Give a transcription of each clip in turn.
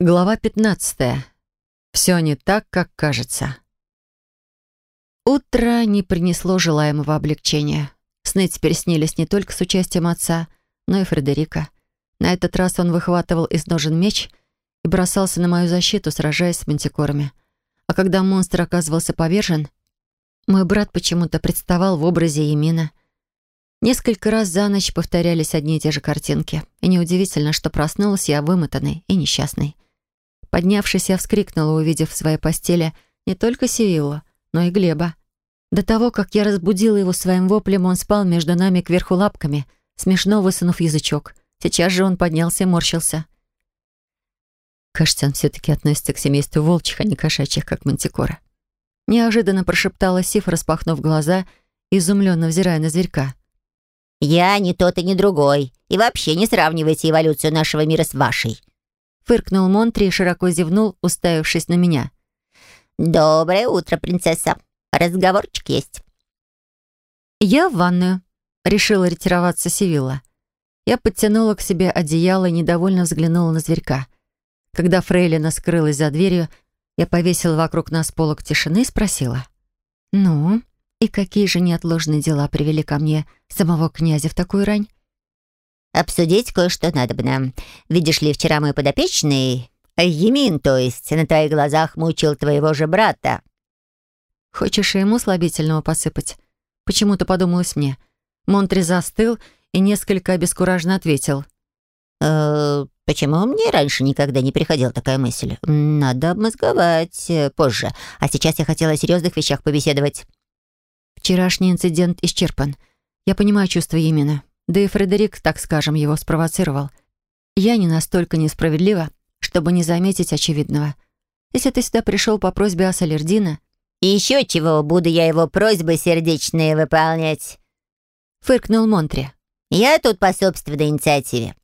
Глава 15. Все не так, как кажется. Утро не принесло желаемого облегчения. Сны теперь снились не только с участием отца, но и Фредерика. На этот раз он выхватывал из ножен меч и бросался на мою защиту, сражаясь с мантикорами. А когда монстр оказывался повержен, мой брат почему-то представал в образе Емина. Несколько раз за ночь повторялись одни и те же картинки, и неудивительно, что проснулась я вымотанной и несчастной. Поднявшись, я вскрикнула, увидев в своей постели не только Сивиллу, но и Глеба. До того, как я разбудила его своим воплем, он спал между нами кверху лапками, смешно высунув язычок. Сейчас же он поднялся и морщился. Кажется, он все-таки относится к семейству волчьих, а не кошачьих, как мантикора. Неожиданно прошептала Сиф, распахнув глаза, изумленно взирая на зверька. «Я не тот и не другой. И вообще не сравнивайте эволюцию нашего мира с вашей. Фыркнул Монтри и широко зевнул, уставившись на меня. «Доброе утро, принцесса. Разговорчик есть». «Я в ванную», — решила ретироваться Сивилла. Я подтянула к себе одеяло и недовольно взглянула на зверька. Когда Фрейлина скрылась за дверью, я повесила вокруг нас полок тишины и спросила. «Ну, и какие же неотложные дела привели ко мне самого князя в такую рань?» Обсудить кое-что надобно. Видишь ли, вчера мой подопечный, Емин, то есть, на твоих глазах мучил твоего же брата». «Хочешь и ему слабительного посыпать?» Почему-то подумалось мне. Монтри застыл и несколько обескураженно ответил. «Э, «Почему мне раньше никогда не приходила такая мысль? Надо обмозговать э, позже. А сейчас я хотела о серьезных вещах побеседовать». Вчерашний инцидент исчерпан. Я понимаю чувства Емина. Да и Фредерик, так скажем, его спровоцировал. Я не настолько несправедлива, чтобы не заметить очевидного. Если ты сюда пришел по просьбе Ассалердина... «И еще чего буду я его просьбы сердечные выполнять?» Фыркнул Монтри. «Я тут по собственной инициативе.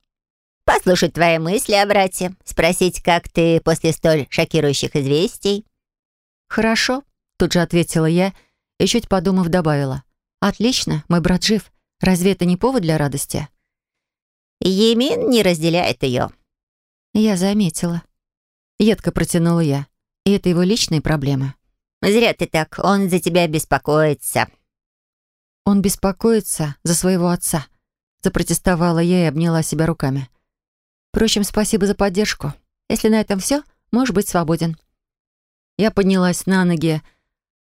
Послушать твои мысли о брате, спросить, как ты после столь шокирующих известий». «Хорошо», — тут же ответила я и, чуть подумав, добавила. «Отлично, мой брат жив. Разве это не повод для радости? Емин не разделяет ее. Я заметила. Едко протянула я. И это его личные проблемы. Зря ты так, он за тебя беспокоится. Он беспокоится за своего отца. Запротестовала я и обняла себя руками. Впрочем, спасибо за поддержку. Если на этом все, можешь быть свободен. Я поднялась на ноги,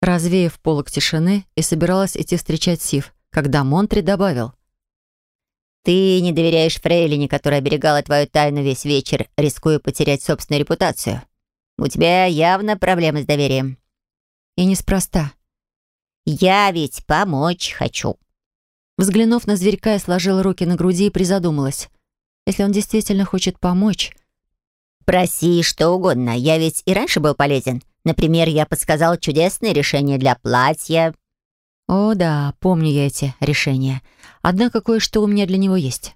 развеяв полок тишины, и собиралась идти встречать Сив когда Монтри добавил. «Ты не доверяешь Фрейлине, которая оберегала твою тайну весь вечер, рискуя потерять собственную репутацию. У тебя явно проблемы с доверием». «И неспроста». «Я ведь помочь хочу». Взглянув на зверька, я сложила руки на груди и призадумалась. Если он действительно хочет помочь... «Проси что угодно. Я ведь и раньше был полезен. Например, я подсказал чудесное решение для платья, о да, помню я эти решения. Однако кое-что у меня для него есть.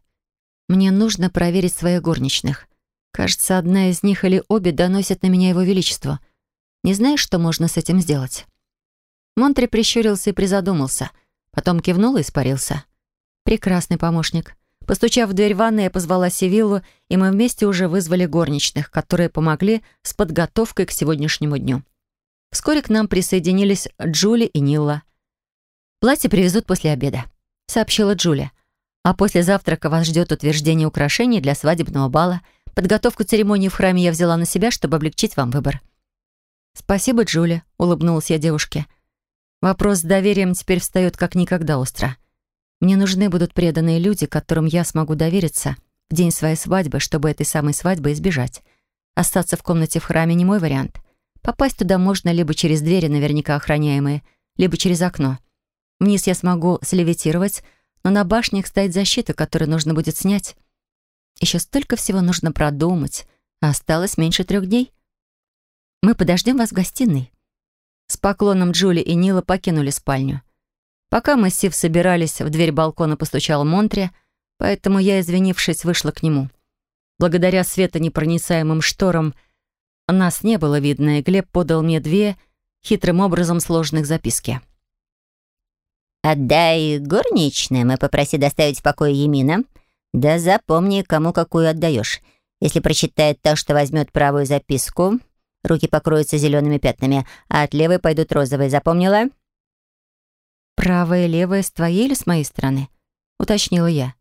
Мне нужно проверить своих горничных. Кажется, одна из них или обе доносят на меня его величество. Не знаешь, что можно с этим сделать?» Монтри прищурился и призадумался. Потом кивнул и испарился. «Прекрасный помощник». Постучав в дверь ванной, я позвала Севиллу, и мы вместе уже вызвали горничных, которые помогли с подготовкой к сегодняшнему дню. Вскоре к нам присоединились Джули и Нилла. «Платье привезут после обеда», — сообщила Джулия. «А после завтрака вас ждет утверждение украшений для свадебного бала. Подготовку церемонии в храме я взяла на себя, чтобы облегчить вам выбор». «Спасибо, Джулия», — улыбнулась я девушке. «Вопрос с доверием теперь встает как никогда остро. Мне нужны будут преданные люди, которым я смогу довериться в день своей свадьбы, чтобы этой самой свадьбы избежать. Остаться в комнате в храме не мой вариант. Попасть туда можно либо через двери, наверняка охраняемые, либо через окно». Вниз я смогу слевитировать, но на башнях стоит защита, которую нужно будет снять. Еще столько всего нужно продумать, а осталось меньше трех дней. Мы подождем вас в гостиной. С поклоном Джули и Нила покинули спальню. Пока мы с Сив собирались, в дверь балкона постучал Монтри, поэтому я, извинившись, вышла к нему. Благодаря светонепроницаемым шторам нас не было видно, и Глеб подал мне две хитрым образом сложных записки. Отдай горничным и попроси доставить в покой Емина. Да запомни, кому какую отдаешь. Если прочитает то, что возьмет правую записку, руки покроются зелеными пятнами, а от левой пойдут розовые. Запомнила?» «Правая и левая с твоей или с моей стороны?» — уточнила я.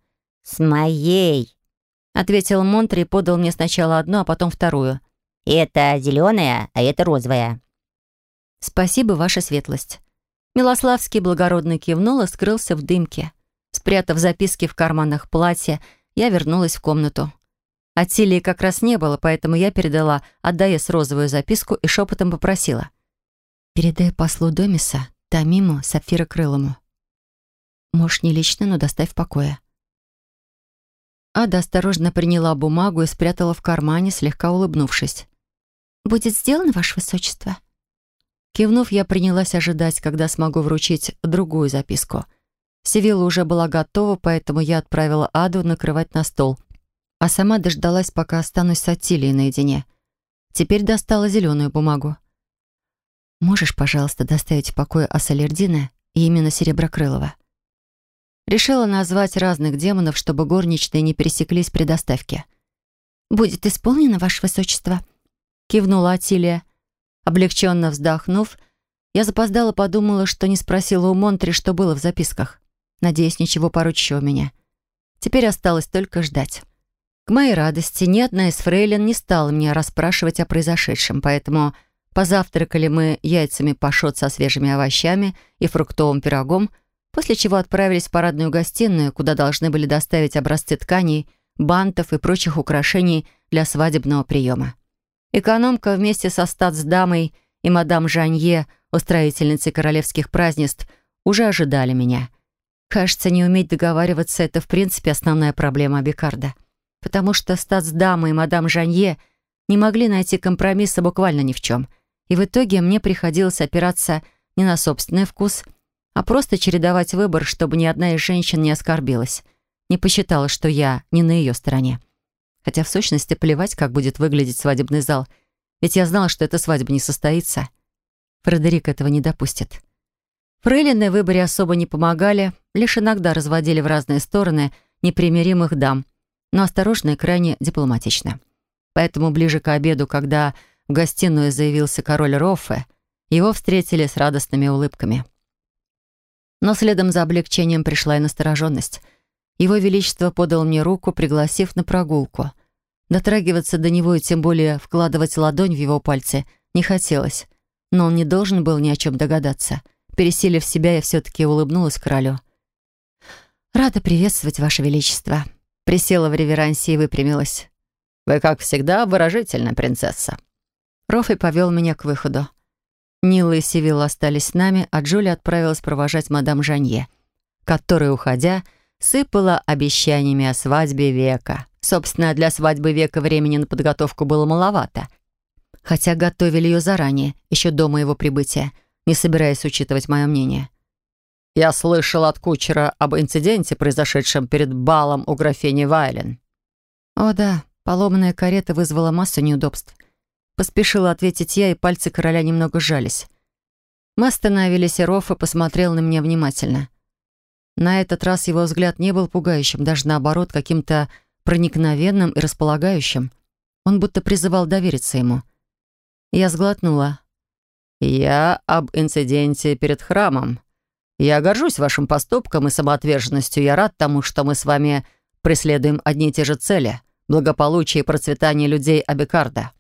«С моей», — ответил Монтри и подал мне сначала одну, а потом вторую. «Это зеленая, а это розовая». «Спасибо, ваша светлость». Милославский благородно кивнул и скрылся в дымке. Спрятав записки в карманах платья, я вернулась в комнату. Атилии как раз не было, поэтому я передала Аддаес розовую записку и шепотом попросила. «Передай послу Домиса, Тамиму, Сапфира Крылому. Можешь не лично, но доставь в покое». Ада осторожно приняла бумагу и спрятала в кармане, слегка улыбнувшись. «Будет сделано, Ваше Высочество?» Кивнув, я принялась ожидать, когда смогу вручить другую записку. Севилла уже была готова, поэтому я отправила Аду накрывать на стол, а сама дождалась, пока останусь с Аттилией наедине. Теперь достала зеленую бумагу. «Можешь, пожалуйста, доставить в покое Ассалердина и именно Сереброкрылова?» Решила назвать разных демонов, чтобы горничные не пересеклись при доставке. «Будет исполнено, Ваше Высочество», — кивнула Атилия. Облегченно вздохнув, я запоздала подумала, что не спросила у Монтри, что было в записках. Надеюсь, ничего поручища у меня. Теперь осталось только ждать. К моей радости, ни одна из фрейлин не стала меня расспрашивать о произошедшем, поэтому позавтракали мы яйцами пашот со свежими овощами и фруктовым пирогом, после чего отправились в парадную гостиную, куда должны были доставить образцы тканей, бантов и прочих украшений для свадебного приема. Экономка вместе со статсдамой и мадам Жанье, устроительницей королевских празднеств, уже ожидали меня. Кажется, не уметь договариваться — это в принципе основная проблема Абикарда. Потому что статсдама и мадам Жанье не могли найти компромисса буквально ни в чем. И в итоге мне приходилось опираться не на собственный вкус, а просто чередовать выбор, чтобы ни одна из женщин не оскорбилась, не посчитала, что я не на ее стороне. Хотя в сущности плевать, как будет выглядеть свадебный зал. Ведь я знала, что эта свадьба не состоится. Фредерик этого не допустит. Фрейлины в выборе особо не помогали, лишь иногда разводили в разные стороны непримиримых дам, но осторожно и крайне дипломатично. Поэтому ближе к обеду, когда в гостиную заявился король Роффе, его встретили с радостными улыбками. Но следом за облегчением пришла и настороженность — его Величество подал мне руку, пригласив на прогулку. Дотрагиваться до него и тем более вкладывать ладонь в его пальцы не хотелось. Но он не должен был ни о чем догадаться. Пересилив себя, я все-таки улыбнулась королю. «Рада приветствовать, Ваше Величество». Присела в реверансе и выпрямилась. «Вы, как всегда, выражительна, принцесса». Рофи повел меня к выходу. Нила и Сивилла остались с нами, а Джули отправилась провожать мадам Жанье, которая, уходя, сыпала обещаниями о свадьбе века. Собственно, для свадьбы века времени на подготовку было маловато. Хотя готовили ее заранее, еще до моего прибытия, не собираясь учитывать мое мнение. «Я слышал от кучера об инциденте, произошедшем перед балом у графини Вайлен». «О да, поломанная карета вызвала массу неудобств». Поспешила ответить я, и пальцы короля немного сжались. Мы остановились, и Рофа посмотрел на меня внимательно — на этот раз его взгляд не был пугающим, даже наоборот, каким-то проникновенным и располагающим. Он будто призывал довериться ему. Я сглотнула. «Я об инциденте перед храмом. Я горжусь вашим поступком и самоотверженностью. Я рад тому, что мы с вами преследуем одни и те же цели — благополучие и процветание людей Абикарда».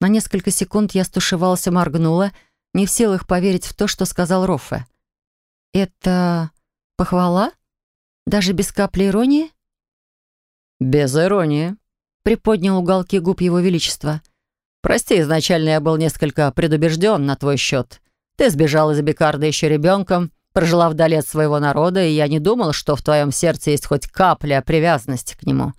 На несколько секунд я стушевалась и моргнула, не в силах поверить в то, что сказал Роффе. «Это Похвала? Даже без капли иронии? Без иронии. Приподнял уголки губ его величества. Прости, изначально я был несколько предубежден на твой счет. Ты сбежал из Бекарда еще ребенком, прожила вдали от своего народа, и я не думал, что в твоем сердце есть хоть капля привязанности к нему.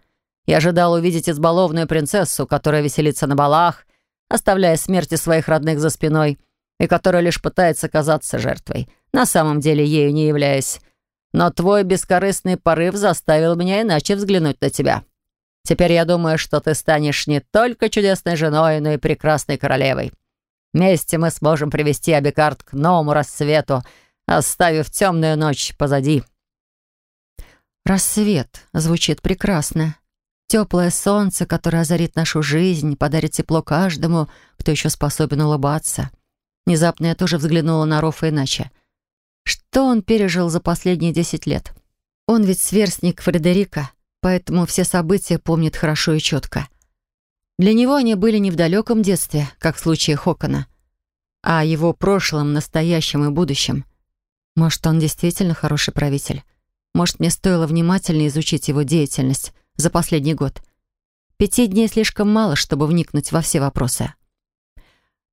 Я ожидал увидеть избалованную принцессу, которая веселится на балах, оставляя смерти своих родных за спиной, и которая лишь пытается казаться жертвой, на самом деле ею не являясь. Но твой бескорыстный порыв заставил меня иначе взглянуть на тебя. Теперь я думаю, что ты станешь не только чудесной женой, но и прекрасной королевой. Вместе мы сможем привести Абикард к новому рассвету, оставив темную ночь позади». «Рассвет» звучит прекрасно. Теплое солнце, которое озарит нашу жизнь, подарит тепло каждому, кто еще способен улыбаться. Внезапно я тоже взглянула на Рофа иначе. Что он пережил за последние десять лет? Он ведь сверстник Фредерика, поэтому все события помнит хорошо и четко. Для него они были не в далеком детстве, как в случае Хокона, а его прошлом, настоящем и будущем. Может, он действительно хороший правитель? Может, мне стоило внимательно изучить его деятельность за последний год? Пяти дней слишком мало, чтобы вникнуть во все вопросы.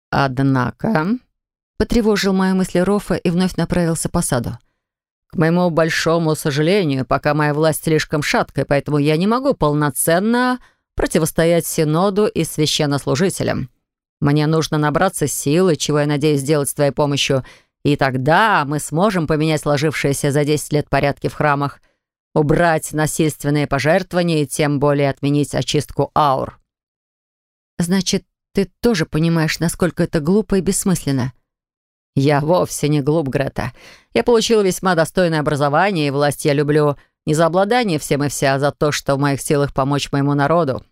«Однако...» — потревожил мои мысли Рофа и вновь направился по саду. «К моему большому сожалению, пока моя власть слишком шаткая, поэтому я не могу полноценно противостоять Синоду и священнослужителям. Мне нужно набраться силы, чего я надеюсь сделать с твоей помощью, и тогда мы сможем поменять сложившиеся за 10 лет порядки в храмах, убрать насильственные пожертвования и тем более отменить очистку аур». «Значит, ты тоже понимаешь, насколько это глупо и бессмысленно. Я вовсе не глуп, Грета. Я получил весьма достойное образование, и власть я люблю не за обладание всем и вся, а за то, что в моих силах помочь моему народу.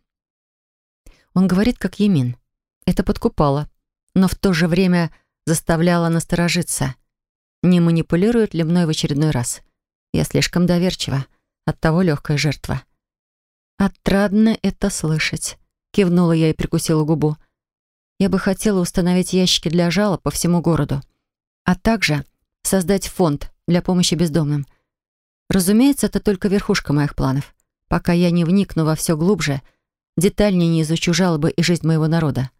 Он говорит, как Емин. Это подкупало, но в то же время заставляло насторожиться. Не манипулирует ли мной в очередной раз? Я слишком доверчива. Оттого легкая жертва. Отрадно это слышать. Кивнула я и прикусила губу. Я бы хотела установить ящики для жалоб по всему городу, а также создать фонд для помощи бездомным. Разумеется, это только верхушка моих планов. Пока я не вникну во все глубже, детальнее не изучу жалобы и жизнь моего народа.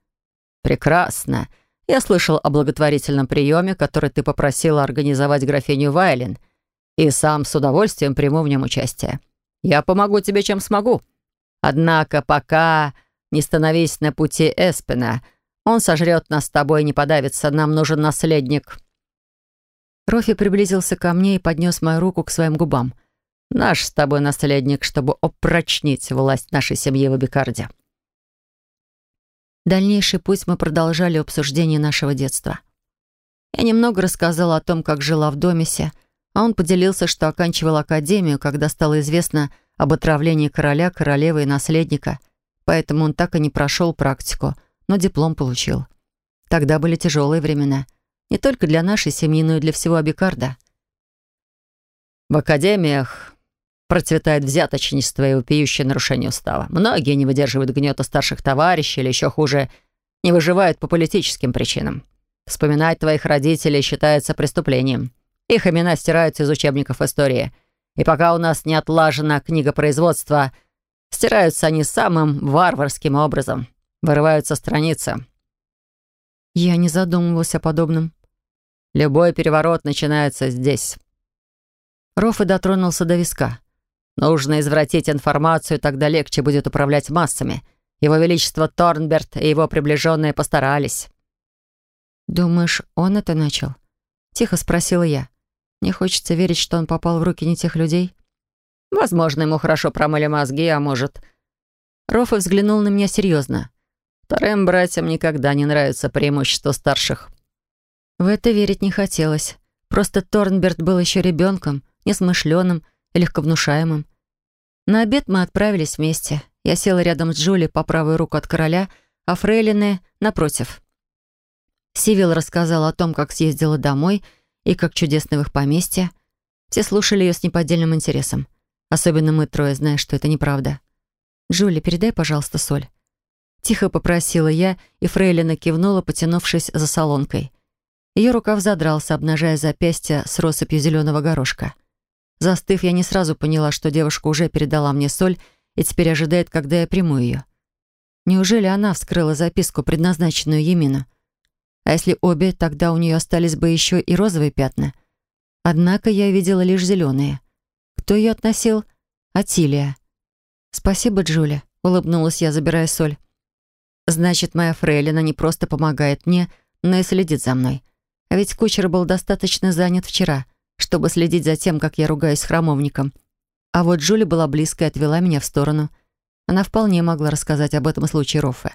«Прекрасно. Я слышал о благотворительном приеме, который ты попросила организовать графиню Вайлен, и сам с удовольствием приму в нем участие. Я помогу тебе, чем смогу. Однако пока не становись на пути Эспена — он сожрет нас с тобой и не подавится. Нам нужен наследник». Рофи приблизился ко мне и поднес мою руку к своим губам. «Наш с тобой наследник, чтобы опрочнить власть нашей семьи в Абикарде». Дальнейший путь мы продолжали обсуждение нашего детства. Я немного рассказала о том, как жила в Домисе, а он поделился, что оканчивал академию, когда стало известно об отравлении короля, королевы и наследника, поэтому он так и не прошел практику, но диплом получил. Тогда были тяжелые времена. Не только для нашей семьи, но и для всего Абикарда. В академиях процветает взяточничество и вопиющее нарушение устава. Многие не выдерживают гнета старших товарищей или еще хуже, не выживают по политическим причинам. Вспоминать твоих родителей считается преступлением. Их имена стираются из учебников истории. И пока у нас не отлажено книгопроизводство, стираются они самым варварским образом вырываются страницы. Я не задумывалась о подобном. Любой переворот начинается здесь. Роффе дотронулся до виска. Нужно извратить информацию, тогда легче будет управлять массами. Его Величество Торнберт и его приближенные постарались. «Думаешь, он это начал?» Тихо спросила я. Мне хочется верить, что он попал в руки не тех людей. Возможно, ему хорошо промыли мозги, а может... Роффе взглянул на меня серьезно. Вторым братьям никогда не нравится преимущество старших. В это верить не хотелось. Просто Торнберт был еще ребенком, несмышленым и легковнушаемым. На обед мы отправились вместе. Я села рядом с Джули по правую руку от короля, а Фрейлины — напротив. Сивил рассказал о том, как съездила домой и как чудесно в их поместье. Все слушали ее с неподдельным интересом. Особенно мы трое, зная, что это неправда. «Джули, передай, пожалуйста, соль». Тихо попросила я, и Фрейлина кивнула, потянувшись за солонкой. Ее рукав задрался, обнажая запястье с россыпью зеленого горошка. Застыв, я не сразу поняла, что девушка уже передала мне соль и теперь ожидает, когда я приму ее. Неужели она вскрыла записку, предназначенную Емину? А если обе, тогда у нее остались бы еще и розовые пятна. Однако я видела лишь зеленые. Кто ее относил? Атилия. «Спасибо, Джули», — улыбнулась я, забирая соль. Значит, моя фрейлина не просто помогает мне, но и следит за мной. А ведь кучер был достаточно занят вчера, чтобы следить за тем, как я ругаюсь с храмовником. А вот Джули была близко и отвела меня в сторону. Она вполне могла рассказать об этом случае Роффе.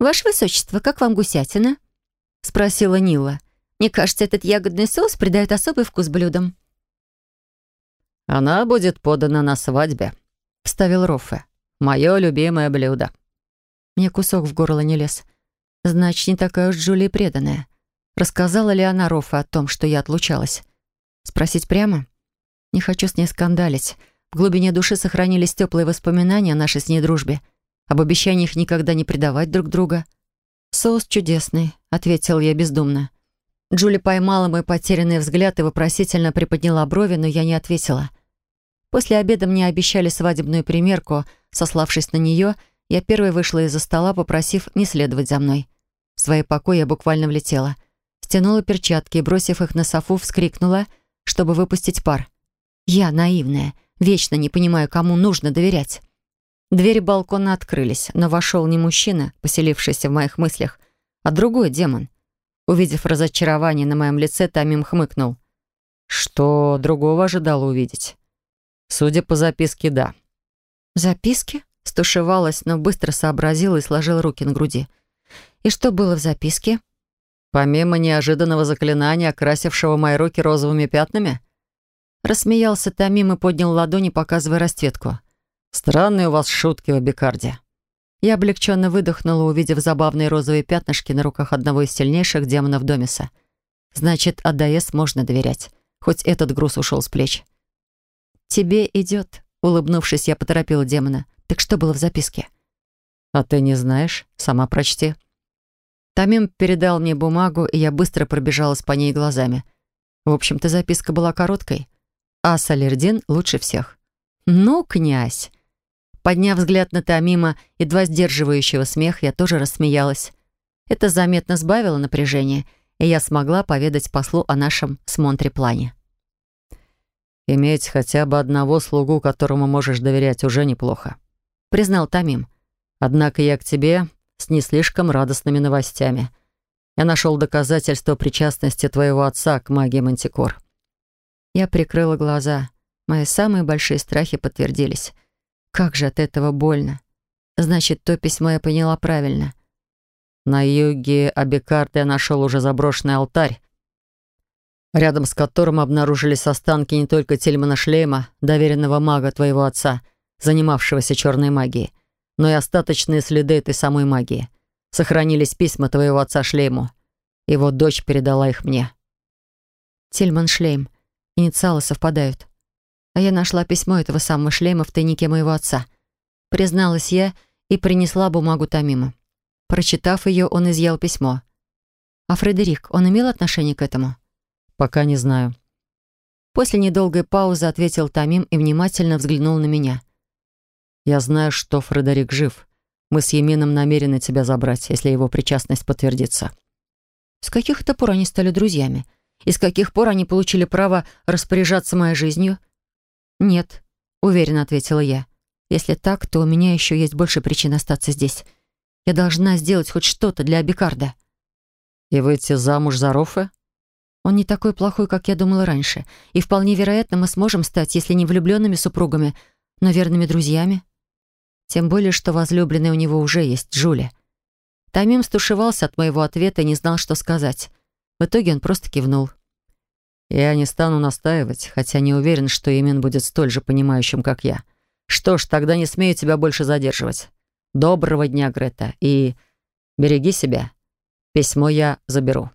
«Ваше Высочество, как вам гусятина?» — спросила Нила. «Мне кажется, этот ягодный соус придает особый вкус блюдам». «Она будет подана на свадьбе», — вставил Роффе. Мое любимое блюдо». Мне кусок в горло не лез. Значит, не такая уж Джулия преданная. Рассказала ли она Рофе о том, что я отлучалась? Спросить прямо? Не хочу с ней скандалить. В глубине души сохранились теплые воспоминания о нашей с ней дружбе, об обещаниях никогда не предавать друг друга. «Соус чудесный», — ответил я бездумно. Джули поймала мой потерянный взгляд и вопросительно приподняла брови, но я не ответила. После обеда мне обещали свадебную примерку. Сославшись на нее, я первой вышла из-за стола, попросив не следовать за мной. В свои покои я буквально влетела. Стянула перчатки и, бросив их на софу, вскрикнула, чтобы выпустить пар. Я наивная, вечно не понимаю, кому нужно доверять. Двери балкона открылись, но вошел не мужчина, поселившийся в моих мыслях, а другой демон. Увидев разочарование на моем лице, Тамим хмыкнул. Что другого ожидала увидеть? Судя по записке, да. Записке? Стушевалась, но быстро сообразила и сложила руки на груди. И что было в записке? Помимо неожиданного заклинания, окрасившего мои руки розовыми пятнами? Рассмеялся Тамим и поднял ладони, показывая расцветку. «Странные у вас шутки в Абикарде». Я облегченно выдохнула, увидев забавные розовые пятнышки на руках одного из сильнейших демонов Домиса. Значит, АДС можно доверять. Хоть этот груз ушел с плеч. «Тебе идет», — улыбнувшись, я поторопила демона. «Так что было в записке?» «А ты не знаешь? Сама прочти». Тамим передал мне бумагу, и я быстро пробежалась по ней глазами. В общем-то, записка была короткой. А Салердин лучше всех. «Ну, князь!» Подняв взгляд на Тамима, едва сдерживающего смех, я тоже рассмеялась. Это заметно сбавило напряжение, и я смогла поведать послу о нашем с Монтре плане. «Иметь хотя бы одного слугу, которому можешь доверять, уже неплохо», — признал Тамим. «Однако я к тебе с не слишком радостными новостями. Я нашел доказательство причастности твоего отца к магии Мантикор». Я прикрыла глаза. Мои самые большие страхи подтвердились. Как же от этого больно. Значит, то письмо я поняла правильно. На юге Абикарта я нашел уже заброшенный алтарь, рядом с которым обнаружились останки не только Тельмана Шлейма, доверенного мага твоего отца, занимавшегося черной магией, но и остаточные следы этой самой магии. Сохранились письма твоего отца Шлейму. Его дочь передала их мне. Тельман Шлейм. Инициалы совпадают. А я нашла письмо этого самого шлейма в тайнике моего отца. Призналась я и принесла бумагу Тамима. Прочитав ее, он изъял письмо. А Фредерик, он имел отношение к этому? Пока не знаю. После недолгой паузы ответил Тамим и внимательно взглянул на меня. «Я знаю, что Фредерик жив. Мы с Емином намерены тебя забрать, если его причастность подтвердится». «С каких это пор они стали друзьями?» И с каких пор они получили право распоряжаться моей жизнью? Нет, уверенно ответила я. Если так, то у меня еще есть больше причин остаться здесь. Я должна сделать хоть что-то для Абикарда. И выйти замуж за Рофе? Он не такой плохой, как я думала раньше. И вполне вероятно, мы сможем стать, если не влюбленными супругами, но верными друзьями. Тем более, что возлюбленная у него уже есть, Джулия. Тамим стушевался от моего ответа и не знал, что сказать. В итоге он просто кивнул. «Я не стану настаивать, хотя не уверен, что Имен будет столь же понимающим, как я. Что ж, тогда не смею тебя больше задерживать. Доброго дня, Грета, и береги себя. Письмо я заберу».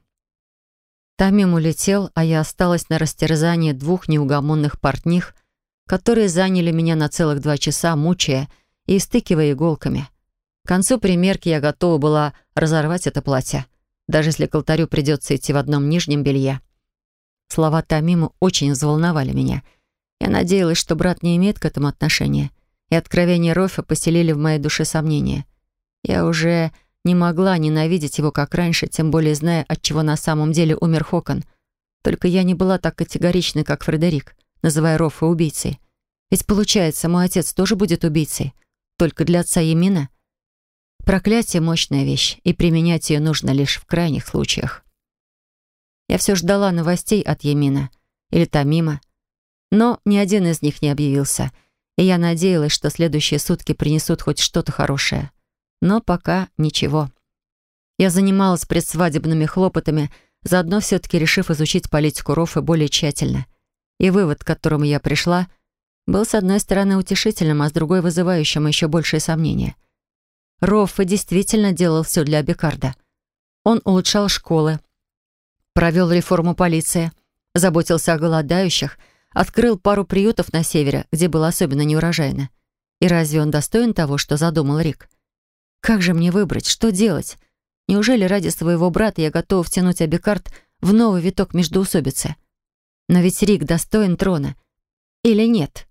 Тамим улетел, а я осталась на растерзании двух неугомонных портних, которые заняли меня на целых два часа, мучая и истыкивая иголками. К концу примерки я готова была разорвать это платье даже если к алтарю придется идти в одном нижнем белье. Слова Тамиму очень взволновали меня. Я надеялась, что брат не имеет к этому отношения, и откровения Рофа поселили в моей душе сомнения. Я уже не могла ненавидеть его, как раньше, тем более зная, от чего на самом деле умер Хокон. Только я не была так категоричной, как Фредерик, называя Рофа убийцей. Ведь получается, мой отец тоже будет убийцей. Только для отца Емина — Проклятие — мощная вещь, и применять ее нужно лишь в крайних случаях. Я все ждала новостей от Емина или Тамима, но ни один из них не объявился, и я надеялась, что следующие сутки принесут хоть что-то хорошее. Но пока ничего. Я занималась предсвадебными хлопотами, заодно все-таки решив изучить политику Рофы более тщательно. И вывод, к которому я пришла, был, с одной стороны, утешительным, а с другой — вызывающим еще большее сомнение. Роффа действительно делал все для Абикарда. Он улучшал школы, провел реформу полиции, заботился о голодающих, открыл пару приютов на севере, где было особенно неурожайно. И разве он достоин того, что задумал Рик? Как же мне выбрать, что делать? Неужели ради своего брата я готова втянуть Абикард в новый виток междоусобицы? Но ведь Рик достоин трона. Или нет?